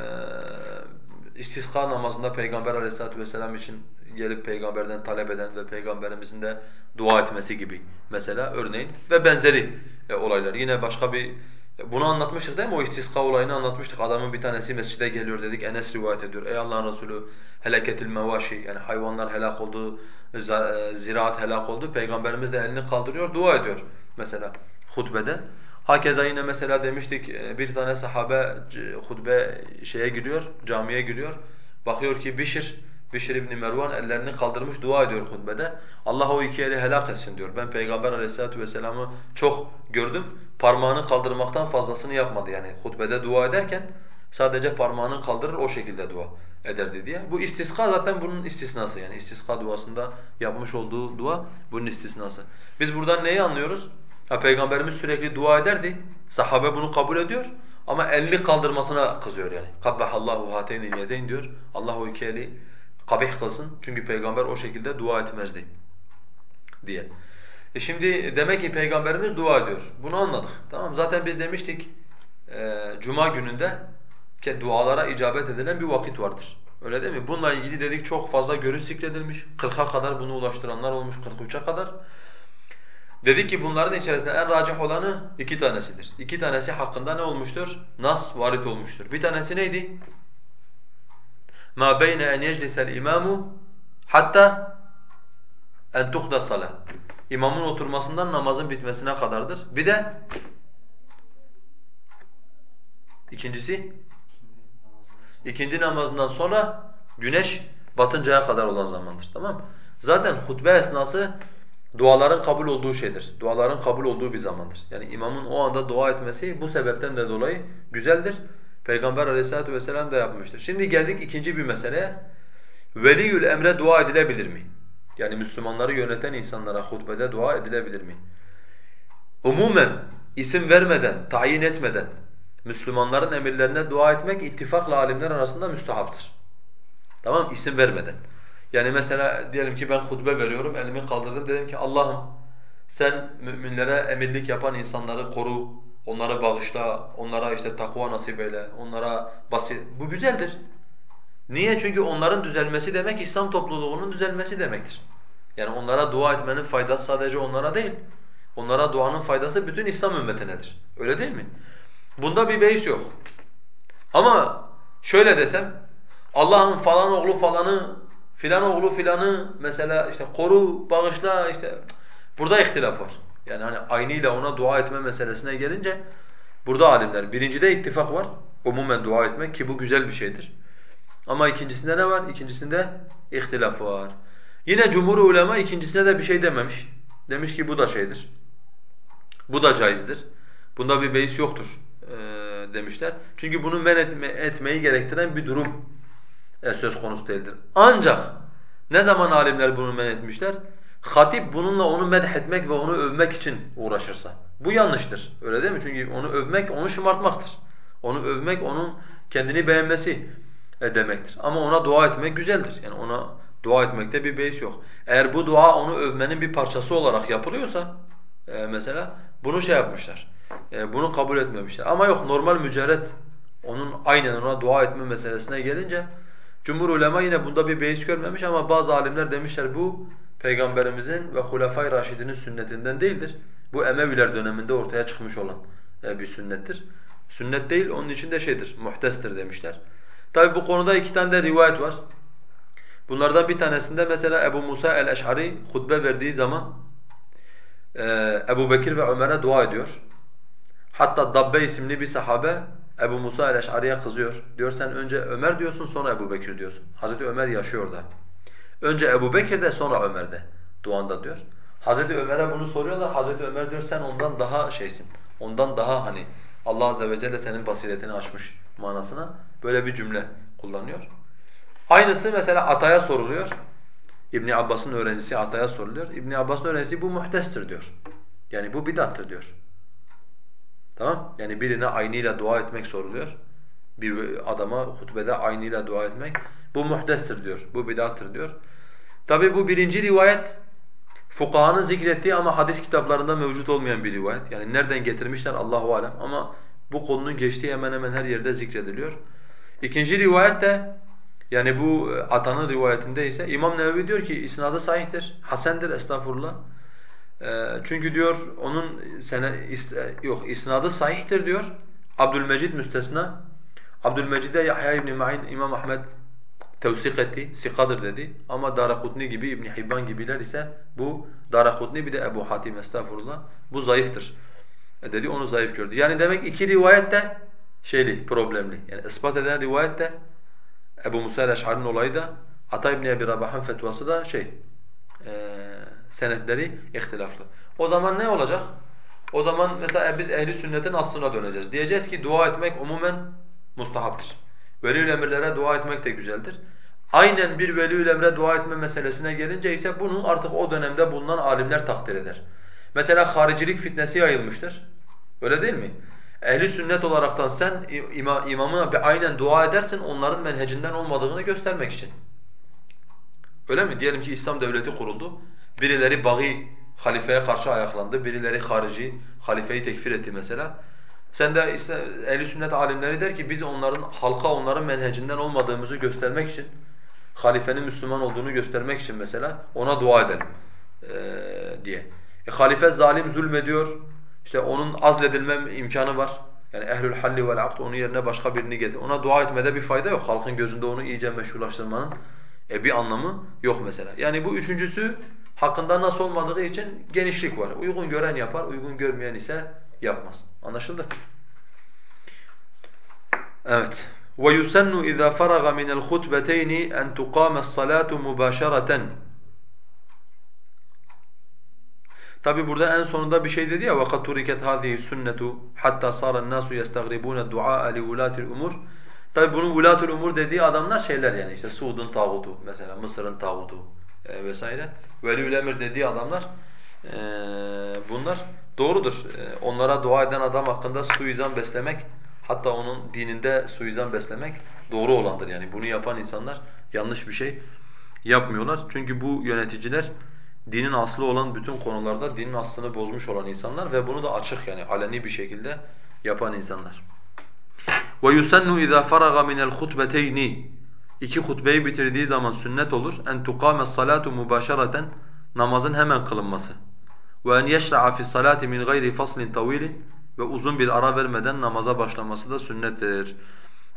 istisqa namazında Peygamber aleyhissalatu vesselam için gelip peygamberden talep eden ve peygamberimizin de dua etmesi gibi mesela örneğin ve benzeri e, olaylar. Yine başka bir bunu anlatmıştık değil mi? O istiska olayını anlatmıştık. Adamın bir tanesi mescide geliyor dedik. Enes rivayet ediyor. Ey Allah'ın Resulü heleketil mevaşi yani hayvanlar helak oldu, e, ziraat helak oldu. Peygamberimiz de elini kaldırıyor, dua ediyor mesela hutbede. Hakeza yine mesela demiştik e, bir tane sahabe hutbe şeye giriyor, camiye giriyor. Bakıyor ki Bişir, Bişir ibn Mervan ellerini kaldırmış dua ediyor hutbede. Allah o iki eli helak etsin diyor. Ben Peygamber aleyhissalatu vesselam'ı çok gördüm. Parmağını kaldırmaktan fazlasını yapmadı yani hutbede dua ederken sadece parmağını kaldırır o şekilde dua ederdi diye. Bu istiska zaten bunun istisnası yani istiska duasında yapmış olduğu dua bunun istisnası. Biz buradan neyi anlıyoruz? Ha, Peygamberimiz sürekli dua ederdi. Sahabe bunu kabul ediyor. Ama elini kaldırmasına kızıyor yani. Kabbahallahu hateynil yedeyn diyor. Allah o iki eli kabih kılsın. Çünkü peygamber o şekilde dua etmezdi diye. E şimdi demek ki peygamberimiz dua ediyor. Bunu anladık. Tamam Zaten biz demiştik e, cuma gününde ki dualara icabet edilen bir vakit vardır. Öyle değil mi? Bununla ilgili dedik çok fazla görüş zikredilmiş. 40'a kadar bunu ulaştıranlar olmuş 43'e kadar. Dedik ki bunların içerisinde en racih olanı iki tanesidir. İki tanesi hakkında ne olmuştur? Nas varit olmuştur. Bir tanesi neydi? Ma beyne en yeclisel imamu hatta en tuhda salat. İmamın oturmasından namazın bitmesine kadardır. Bir de ikincisi ikindi namazından sonra güneş batıncaya kadar olan zamandır. Tamam Zaten hutbe esnası duaların kabul olduğu şeydir. Duaların kabul olduğu bir zamandır. Yani imamın o anda dua etmesi bu sebepten de dolayı güzeldir. Peygamber aleyhissalatu vesselam da yapmıştır. Şimdi geldik ikinci bir meseleye. Veliyül emre dua edilebilir mi? Yani Müslümanları yöneten insanlara hutbede dua edilebilir mi? Umumen isim vermeden, tayin etmeden Müslümanların emirlerine dua etmek ittifakla alimler arasında müstahaptır. Tamam isim vermeden. Yani mesela diyelim ki ben hutbe veriyorum, elimi kaldırdım dedim ki Allah'ım sen müminlere emirlik yapan insanları koru, onları bağışla, onlara işte takva nasip eyle, onlara basit. Bu güzeldir. Niye? Çünkü onların düzelmesi demek İslam topluluğunun düzelmesi demektir. Yani onlara dua etmenin faydası sadece onlara değil. Onlara duanın faydası bütün İslam ümmetinedir. Öyle değil mi? Bunda bir beis yok. Ama şöyle desem, Allah'ın falan oğlu falanı filan oğlu filanı mesela işte koru, bağışla işte burada ihtilaf var. Yani hani aynıyla ona dua etme meselesine gelince burada alimler birincide ittifak var. Umumen dua etmek ki bu güzel bir şeydir. Ama ikincisinde ne var? İkincisinde ihtilaf var. Yine cumhur ulema ikincisine de bir şey dememiş. Demiş ki bu da şeydir. Bu da caizdir. Bunda bir beis yoktur e, demişler. Çünkü bunu men etme, etmeyi gerektiren bir durum e, söz konusu değildir. Ancak ne zaman alimler bunu men etmişler? Hatip bununla onu medhetmek ve onu övmek için uğraşırsa. Bu yanlıştır. Öyle değil mi? Çünkü onu övmek, onu şımartmaktır. Onu övmek, onun kendini beğenmesi e, demektir. Ama ona dua etmek güzeldir. Yani ona dua etmekte bir beis yok. Eğer bu dua onu övmenin bir parçası olarak yapılıyorsa e, mesela bunu şey yapmışlar. E, bunu kabul etmemişler. Ama yok normal mücerret onun aynen ona dua etme meselesine gelince Cumhur ulema yine bunda bir beis görmemiş ama bazı alimler demişler bu Peygamberimizin ve Hulefai Raşidinin sünnetinden değildir. Bu Emeviler döneminde ortaya çıkmış olan e, bir sünnettir. Sünnet değil, onun için de şeydir, muhtestir demişler. Tabi bu konuda iki tane de rivayet var. Bunlardan bir tanesinde mesela Ebu Musa el-Eş'ari hutbe verdiği zaman e, Ebu Bekir ve Ömer'e dua ediyor. Hatta Dabbe isimli bir sahabe Ebu Musa el-Eş'ari'ye kızıyor. Diyor sen önce Ömer diyorsun sonra Ebu Bekir diyorsun. Hazreti Ömer yaşıyor da. Önce Ebu Bekir'de sonra Ömer'de duanda diyor. Hazreti Ömer'e bunu soruyorlar. Hazreti Ömer diyor sen ondan daha şeysin. Ondan daha hani Allah azze ve celle senin basiretini açmış manasına böyle bir cümle kullanıyor. Aynısı mesela Atay'a soruluyor. İbn Abbas'ın öğrencisi Atay'a soruluyor. İbn Abbas'ın öğrencisi bu muhtestir diyor. Yani bu bid'attır diyor. Tamam? Yani birine aynıyla dua etmek soruluyor. Bir adama hutbede aynıyla dua etmek bu muhtestir diyor. Bu bid'attır diyor. Tabi bu birinci rivayet fukahanın zikrettiği ama hadis kitaplarında mevcut olmayan bir rivayet. Yani nereden getirmişler Allahu alem ama bu konunun geçtiği hemen hemen her yerde zikrediliyor. İkinci rivayet de yani bu Atan'ın rivayetinde ise İmam Nevevi diyor ki isnadı sahihtir, hasendir estağfurullah. E, çünkü diyor onun sene e, yok isnadı sahihtir diyor. Abdülmecid müstesna. Abdülmecid'e Yahya İbn Ma'in İmam Ahmed tevsik etti, sikadır dedi. Ama Darakutni gibi İbn Hibban gibiler ise bu Darakutni bir de Ebu Hatim estağfurullah bu zayıftır. E dedi onu zayıf gördü. Yani demek iki rivayet de şeyli, problemli. Yani ispat eden rivayet de Ebu Musa el-Eş'ari'nin olayı da Ata İbn Ebi Rabah'ın fetvası da şey e, senetleri ihtilaflı. O zaman ne olacak? O zaman mesela biz ehli sünnetin aslına döneceğiz. Diyeceğiz ki dua etmek umumen mustahaptır. Veliül emirlere dua etmek de güzeldir. Aynen bir veliül emre dua etme meselesine gelince ise bunu artık o dönemde bulunan alimler takdir eder. Mesela haricilik fitnesi yayılmıştır. Öyle değil mi? Ehli sünnet olaraktan sen ima, imamına bir aynen dua edersin onların menhecinden olmadığını göstermek için. Öyle mi? Diyelim ki İslam devleti kuruldu. Birileri bagi halifeye karşı ayaklandı. Birileri harici halifeyi tekfir etti mesela. Sen de ehli sünnet alimleri der ki biz onların halka onların menhecinden olmadığımızı göstermek için halifenin Müslüman olduğunu göstermek için mesela ona dua edelim ee, diye. E, halife zalim zulmediyor. İşte onun azledilme imkanı var. Yani ehlül halli vel akd onun yerine başka birini getir. Ona dua etmede bir fayda yok. Halkın gözünde onu iyice meşrulaştırmanın e, bir anlamı yok mesela. Yani bu üçüncüsü hakkında nasıl olmadığı için genişlik var. Uygun gören yapar, uygun görmeyen ise yapmaz. Anlaşıldı? Evet. وَيُسَنُّ إِذَا فَرَغَ مِنَ الْخُطْبَتَيْنِ أَنْ تُقَامَ الصَّلَاةُ مُبَاشَرَةً Tabi burada en sonunda bir şey dedi ya وَقَدْ تُرِكَتْ هَذِهِ السُنَّةُ حَتَّى صَارَ النَّاسُ يَسْتَغْرِبُونَ الدُّعَاءَ لِوُلَاتِ الْأُمُورِ Tabi bunu ulatul umur dediği adamlar şeyler yani işte Suud'un tağutu mesela Mısır'ın tağutu e, vesaire. Veliül emir dediği adamlar e, bunlar doğrudur. E, onlara dua eden adam hakkında suizan beslemek hatta onun dininde suizan beslemek doğru olandır yani. Bunu yapan insanlar yanlış bir şey yapmıyorlar. Çünkü bu yöneticiler dinin aslı olan bütün konularda dinin aslını bozmuş olan insanlar ve bunu da açık yani aleni bir şekilde yapan insanlar. وَيُسَنُّ اِذَا فَرَغَ مِنَ الْخُطْبَتَيْنِ İki hutbeyi bitirdiği zaman sünnet olur. En tuqame salatu mubasharatan namazın hemen kılınması. Ve en yeşra'a fi salati min gayri faslin tawilin ve uzun bir ara vermeden namaza başlaması da sünnettir.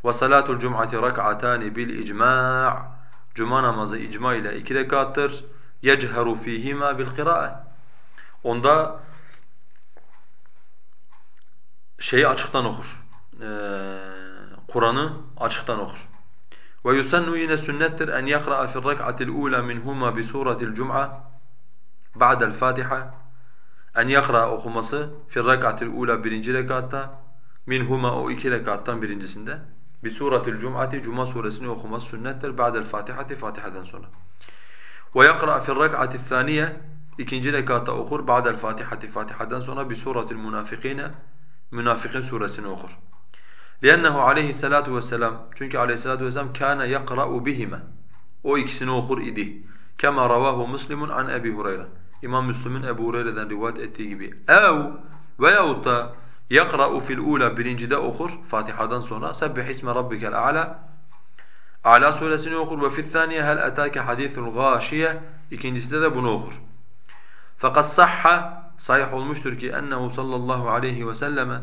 Ve salatul cum'ati rak'atani bil icma' Cuma namazı icma ile iki rekattır. Yecheru fihima bil kıra'a. Onda şeyi açıktan okur. Ee, Kur'an'ı açıktan okur. Ve yusannu yine sünnettir en yakra'a fi'r rak'atil ula minhuma bi suratil cum'a ba'da'l Fatiha. En yakra okuması fi'r rak'atil ula birinci rekatta minhuma o iki rekattan birincisinde bi suratil cum'ati cuma suresini okuması sünnettir ba'da'l Fatihati Fatiha'dan sonra. Ve yakra fi'r rak'ati thaniye ikinci rekatta okur ba'da'l Fatihati Fatiha'dan sonra bi suratil munafikine Münafikin suresini okur. لِأَنَّهُ عَلَيْهِ salatu vesselam Çünkü aleyhissalatu vesselam kâne yakra'u bihime. O ikisini okur idi. Kema ravahu Müslimun an Ebi Hureyre. İmam Müslim'in Ebu Hureyre'den rivayet ettiği gibi. Ev veyahut da yakra'u fil ula birincide okur Fatiha'dan sonra sebbih isme rabbikel a'la A'la suresini okur ve fil thaniye hel etâke hadîthul gâşiye ikincisinde de bunu okur. Fakat sahha sahih olmuştur ki ennehu sallallahu aleyhi ve selleme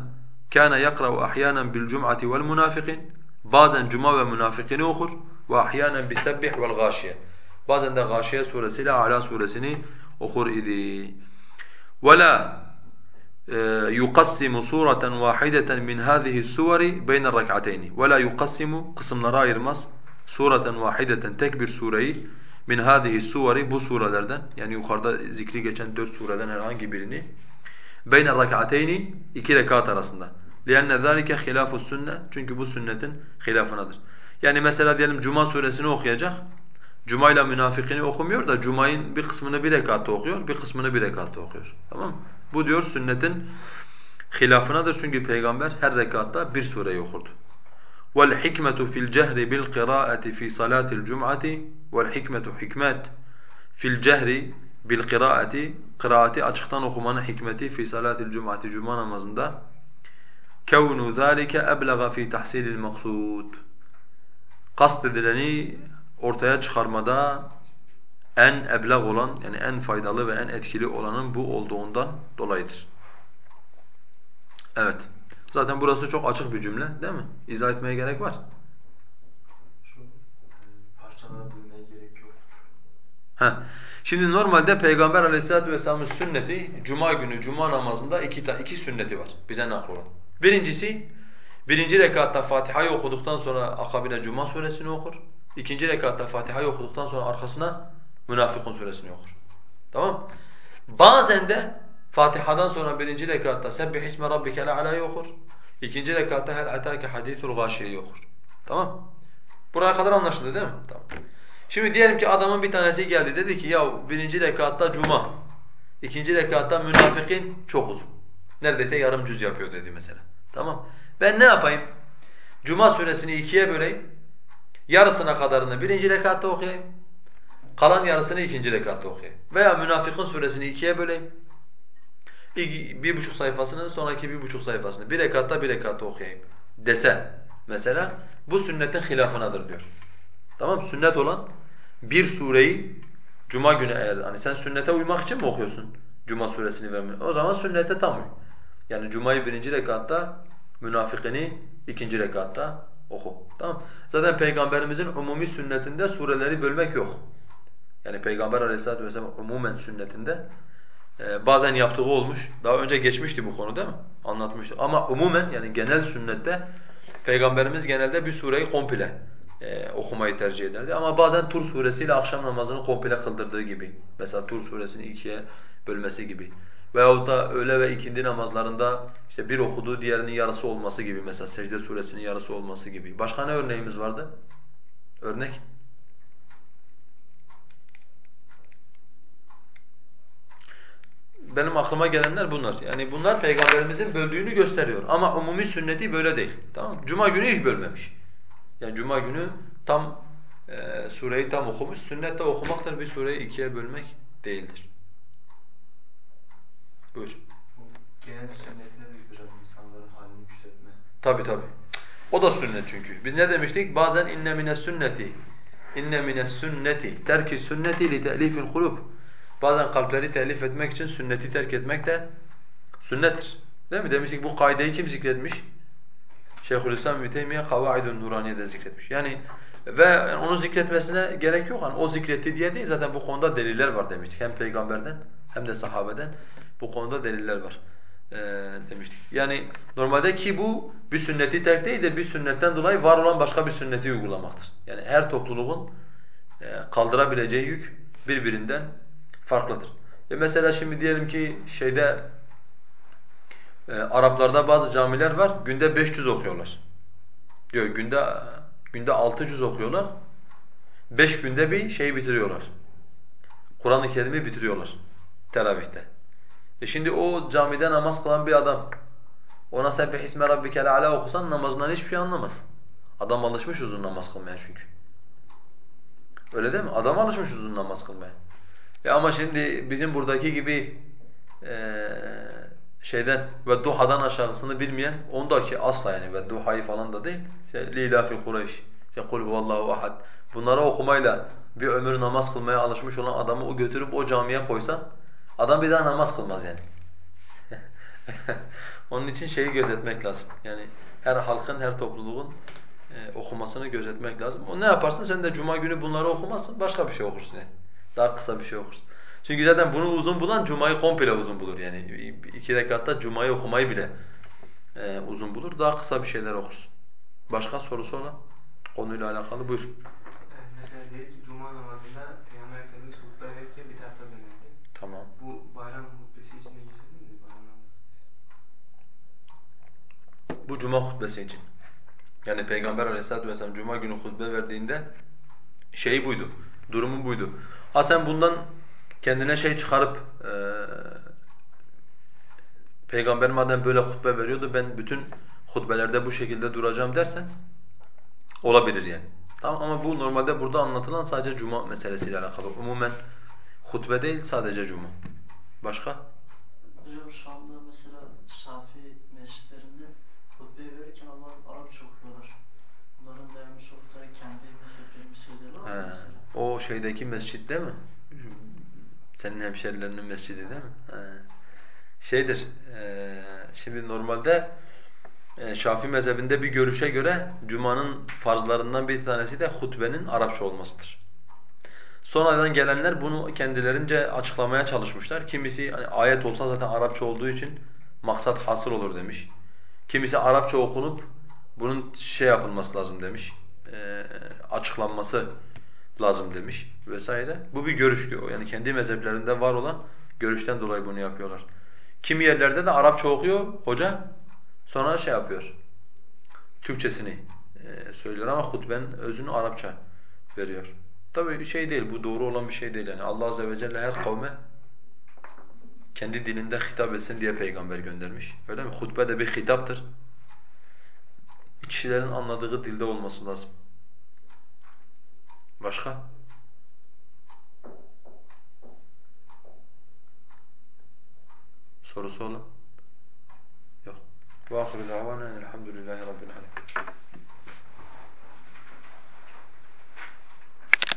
kana yakra'u ahyanan bil cum'ati vel munafikin bazen cuma ve münafıkini okur ve ahyanen bi sebbih vel gâşiye bazen de gâşiye suresiyle ala suresini okur idi. Ve la e, yuqassimu suratan wahidatan min hadhihi suveri beyne rak'atayn. Ve la yuqassimu kısımlara ayırmaz. Suratan vahideten tek bir sureyi min hadhihi suveri bu surelerden yani yukarıda zikri geçen dört sureden herhangi birini beyne rak'ateyni iki rekat arasında. لِأَنَّ ذَٰلِكَ خِلَافُ السُنَّةِ Çünkü bu sünnetin hilafınadır. Yani mesela diyelim Cuma suresini okuyacak. Cuma ile münafıkini okumuyor da Cuma'nın bir kısmını bir rekatta okuyor, bir kısmını bir rekatta okuyor. Tamam mı? Bu diyor sünnetin hilafınadır çünkü peygamber her rekatta bir sureyi okurdu. وَالْحِكْمَةُ فِي الْجَهْرِ بِالْقِرَاءَةِ فِي صَلَاةِ الْجُمْعَةِ وَالْحِكْمَةُ hikmet fil cehri bil kıraati kıraati açıktan okumanın hikmeti fi salatil cum'ati cuma namazında kevnu zalike eblaga fi tahsilil maksud kast edileni ortaya çıkarmada en eblag olan yani en faydalı ve en etkili olanın bu olduğundan dolayıdır. Evet. Zaten burası çok açık bir cümle değil mi? İzah etmeye gerek var. Şu e, parçalara bölmeye gerek yok. Heh. Şimdi normalde Peygamber Aleyhisselatü vesselam'ın sünneti cuma günü cuma namazında iki, iki sünneti var bize nakl olan. Birincisi birinci rekatta Fatiha'yı okuduktan sonra akabine cuma suresini okur. İkinci rekatta Fatiha'yı okuduktan sonra arkasına Münafıkun suresini okur. Tamam Bazen de Fatiha'dan sonra birinci rekatta Sebbih isme rabbike ala'yı okur. İkinci rekatta Hel atake hadisul gâşiyeyi okur. Tamam Buraya kadar anlaşıldı değil mi? Tamam. Şimdi diyelim ki adamın bir tanesi geldi dedi ki ya birinci rekatta cuma, ikinci rekatta münafıkın çok uzun. Neredeyse yarım cüz yapıyor dedi mesela. Tamam. Ben ne yapayım? Cuma suresini ikiye böleyim. Yarısına kadarını birinci rekatta okuyayım. Kalan yarısını ikinci rekatta okuyayım. Veya münafıkın suresini ikiye böleyim. Bir, bir buçuk sayfasını sonraki bir buçuk sayfasını bir rekatta bir rekatta okuyayım dese mesela bu sünnetin hilafınadır diyor. Tamam Sünnet olan bir sureyi cuma günü eğer hani sen sünnete uymak için mi okuyorsun cuma suresini vermiyor? O zaman sünnete tam uy. Yani cumayı birinci rekatta, münafıkini ikinci rekatta oku. Tamam? Zaten peygamberimizin umumi sünnetinde sureleri bölmek yok. Yani peygamber aleyhissalatu vesselam umumen sünnetinde e, bazen yaptığı olmuş. Daha önce geçmişti bu konu değil mi? Anlatmıştı. Ama umumen yani genel sünnette peygamberimiz genelde bir sureyi komple e, okumayı tercih ederdi. Ama bazen Tur suresiyle akşam namazını komple kıldırdığı gibi. Mesela Tur suresini ikiye bölmesi gibi. Veyahut da öğle ve ikindi namazlarında işte bir okuduğu diğerinin yarısı olması gibi. Mesela secde suresinin yarısı olması gibi. Başka ne örneğimiz vardı? Örnek? Benim aklıma gelenler bunlar. Yani bunlar peygamberimizin böldüğünü gösteriyor. Ama umumi sünneti böyle değil. Tamam Cuma günü hiç bölmemiş. Yani cuma günü tam e, sureyi tam okumuş. Sünnette okumaktır bir sureyi ikiye bölmek değildir. Buyur. Bu genel sünnetine de biraz insanların halini güzeltme. Tabi tabi. O da sünnet çünkü. Biz ne demiştik? Bazen inne mine sünneti inne mine sünneti terki sünneti li te'lifil kulub. Bazen kalpleri telif etmek için sünneti terk etmek de sünnettir. Değil mi? Demiştik bu kaideyi kim zikretmiş? Şeyhülislam İbn Teymiye Kavaidun Nuraniye'de zikretmiş. Yani ve onu zikretmesine gerek yok. Hani o zikretti diye değil zaten bu konuda deliller var demiştik. Hem peygamberden hem de sahabeden bu konuda deliller var ee, demiştik. Yani normalde ki bu bir sünneti terk değil de bir sünnetten dolayı var olan başka bir sünneti uygulamaktır. Yani her topluluğun e, kaldırabileceği yük birbirinden farklıdır. E mesela şimdi diyelim ki şeyde e, Araplarda bazı camiler var, günde 500 okuyorlar. Diyor günde günde 600 okuyorlar. 5 günde bir şey bitiriyorlar. Kur'an-ı Kerim'i bitiriyorlar teravihte. E şimdi o camide namaz kılan bir adam ona sebbih isme rabbikel ala okusan namazından hiçbir şey anlamaz. Adam alışmış uzun namaz kılmaya çünkü. Öyle değil mi? Adam alışmış uzun namaz kılmaya. E ama şimdi bizim buradaki gibi ee, şeyden ve duhadan aşağısını bilmeyen ondaki asla yani ve duhayı falan da değil. İşte lila fi Kureyş, işte kul huvallahu ahad. Bunları okumayla bir ömür namaz kılmaya alışmış olan adamı o götürüp o camiye koysan adam bir daha namaz kılmaz yani. [laughs] Onun için şeyi gözetmek lazım. Yani her halkın, her topluluğun e, okumasını gözetmek lazım. O ne yaparsın? Sen de cuma günü bunları okumazsın, başka bir şey okursun yani. Daha kısa bir şey okursun. Çünkü zaten bunu uzun bulan Cuma'yı komple uzun bulur yani. iki rekatta Cuma'yı okumayı bile e, uzun bulur. Daha kısa bir şeyler okursun. Başka sorusu olan konuyla alakalı buyur. Mesela diyelim Cuma namazında Peygamber Efendimiz hutbe verirken bir tarafa dönerdi. Tamam. Bu cuma hutbesi için. Yani Peygamber aleyhissalatu vesselam cuma günü hutbe verdiğinde şeyi buydu, durumu buydu. Ha sen bundan kendine şey çıkarıp e, Peygamber madem böyle hutbe veriyordu ben bütün hutbelerde bu şekilde duracağım dersen olabilir yani. Tamam ama bu normalde burada anlatılan sadece cuma meselesiyle alakalı. Umumen hutbe değil sadece cuma. Başka? Hocam şu anda mesela Şafii mescitlerinde hutbeyi verirken onlar Arapça okuyorlar. Bunların dayanmış oldukları kendi mezheplerinin sözleri var mı He, o şeydeki mescit değil mi? Senin hemşerilerinin mescidi değil mi? He. Şeydir, e, şimdi normalde e, Şafii mezhebinde bir görüşe göre Cuma'nın farzlarından bir tanesi de hutbenin Arapça olmasıdır. Sonradan gelenler bunu kendilerince açıklamaya çalışmışlar. Kimisi hani ayet olsa zaten Arapça olduğu için maksat hasır olur demiş. Kimisi Arapça okunup bunun şey yapılması lazım demiş. E, açıklanması lazım demiş vesaire. Bu bir görüş diyor. Yani kendi mezheplerinde var olan görüşten dolayı bunu yapıyorlar. Kimi yerlerde de Arapça okuyor hoca sonra şey yapıyor. Türkçesini e, söylüyor ama hutbenin özünü Arapça veriyor. Tabii şey değil bu doğru olan bir şey değil yani Allah azze ve celle her kavme kendi dilinde hitap etsin diye peygamber göndermiş. Öyle mi? Hutbe de bir hitaptır. Kişilerin anladığı dilde olması lazım. Başka? Sorusu olan? Yok. وآخر دعوانا الحمد لله رب العالمين